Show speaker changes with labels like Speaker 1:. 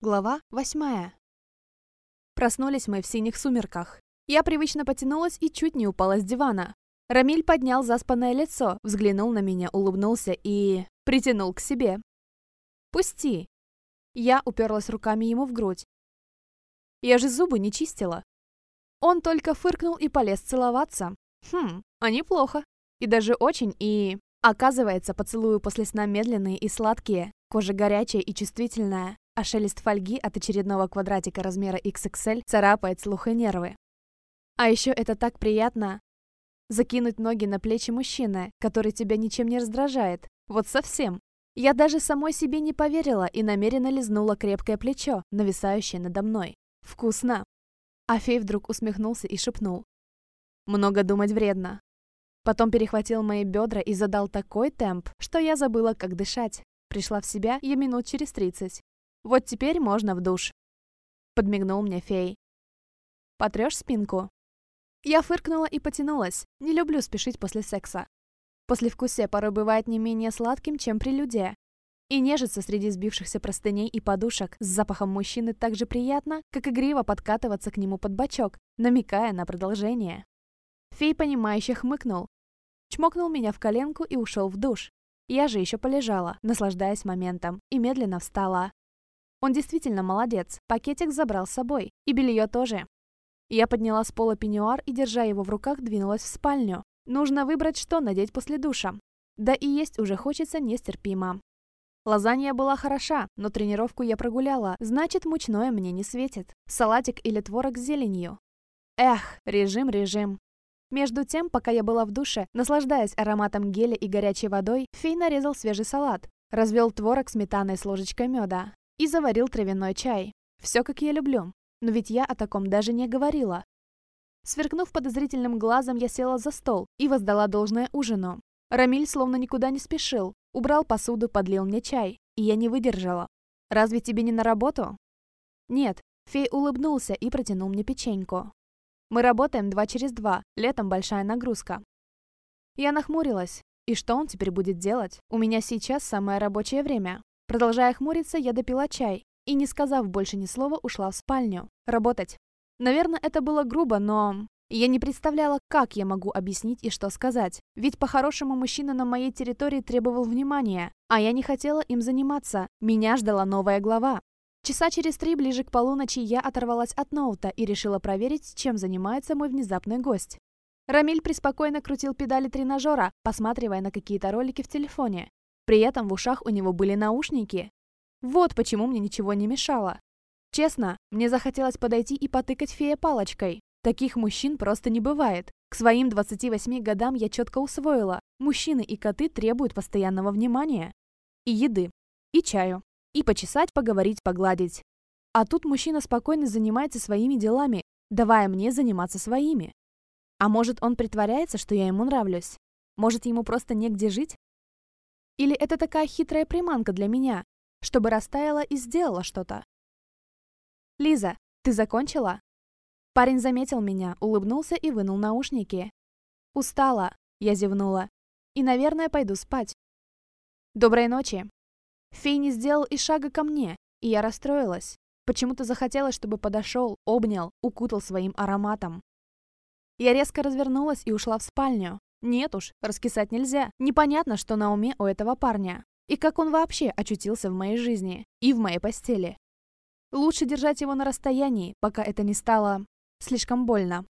Speaker 1: Глава восьмая. Проснулись мы в синих сумерках. Я привычно потянулась и чуть не упала с дивана. Рамиль поднял заспанное лицо, взглянул на меня, улыбнулся и... притянул к себе. «Пусти!» Я уперлась руками ему в грудь. Я же зубы не чистила. Он только фыркнул и полез целоваться. Хм, а неплохо. И даже очень, и... Оказывается, поцелую после сна медленные и сладкие, кожа горячая и чувствительная а шелест фольги от очередного квадратика размера XXL царапает слух и нервы. А еще это так приятно закинуть ноги на плечи мужчины, который тебя ничем не раздражает. Вот совсем. Я даже самой себе не поверила и намеренно лизнула крепкое плечо, нависающее надо мной. Вкусно. А фей вдруг усмехнулся и шепнул. Много думать вредно. Потом перехватил мои бедра и задал такой темп, что я забыла, как дышать. Пришла в себя я минут через тридцать. Вот теперь можно в душ. Подмигнул мне фей. Потрешь спинку? Я фыркнула и потянулась. Не люблю спешить после секса. Послевкусие порой бывает не менее сладким, чем прелюдия. И нежиться среди сбившихся простыней и подушек с запахом мужчины так же приятно, как игриво подкатываться к нему под бочок, намекая на продолжение. Фей, понимающе хмыкнул, чмокнул меня в коленку и ушел в душ. Я же еще полежала, наслаждаясь моментом, и медленно встала. Он действительно молодец, пакетик забрал с собой. И белье тоже. Я подняла с пола пеньюар и, держа его в руках, двинулась в спальню. Нужно выбрать, что надеть после душа. Да и есть уже хочется нестерпимо. Лазанья была хороша, но тренировку я прогуляла, значит, мучное мне не светит. Салатик или творог с зеленью. Эх, режим, режим. Между тем, пока я была в душе, наслаждаясь ароматом геля и горячей водой, фей нарезал свежий салат, развел творог сметаной с ложечкой меда и заварил травяной чай. Все как я люблю. Но ведь я о таком даже не говорила. Сверкнув подозрительным глазом, я села за стол и воздала должное ужину. Рамиль словно никуда не спешил. Убрал посуду, подлил мне чай. И я не выдержала. «Разве тебе не на работу?» «Нет». Фей улыбнулся и протянул мне печеньку. «Мы работаем два через два. Летом большая нагрузка». Я нахмурилась. И что он теперь будет делать? У меня сейчас самое рабочее время. Продолжая хмуриться, я допила чай и, не сказав больше ни слова, ушла в спальню. Работать. Наверное, это было грубо, но... Я не представляла, как я могу объяснить и что сказать. Ведь по-хорошему мужчина на моей территории требовал внимания, а я не хотела им заниматься. Меня ждала новая глава. Часа через три, ближе к полуночи, я оторвалась от ноута и решила проверить, чем занимается мой внезапный гость. Рамиль преспокойно крутил педали тренажера, посматривая на какие-то ролики в телефоне. При этом в ушах у него были наушники. Вот почему мне ничего не мешало. Честно, мне захотелось подойти и потыкать фея палочкой. Таких мужчин просто не бывает. К своим 28 годам я четко усвоила. Мужчины и коты требуют постоянного внимания. И еды. И чаю. И почесать, поговорить, погладить. А тут мужчина спокойно занимается своими делами, давая мне заниматься своими. А может, он притворяется, что я ему нравлюсь? Может, ему просто негде жить? Или это такая хитрая приманка для меня, чтобы растаяла и сделала что-то? «Лиза, ты закончила?» Парень заметил меня, улыбнулся и вынул наушники. «Устала», — я зевнула. «И, наверное, пойду спать». «Доброй ночи». Фей не сделал и шага ко мне, и я расстроилась. Почему-то захотелось, чтобы подошел, обнял, укутал своим ароматом. Я резко развернулась и ушла в спальню. Нет уж, раскисать нельзя. Непонятно, что на уме у этого парня. И как он вообще очутился в моей жизни и в моей постели. Лучше держать его на расстоянии, пока это не стало слишком больно.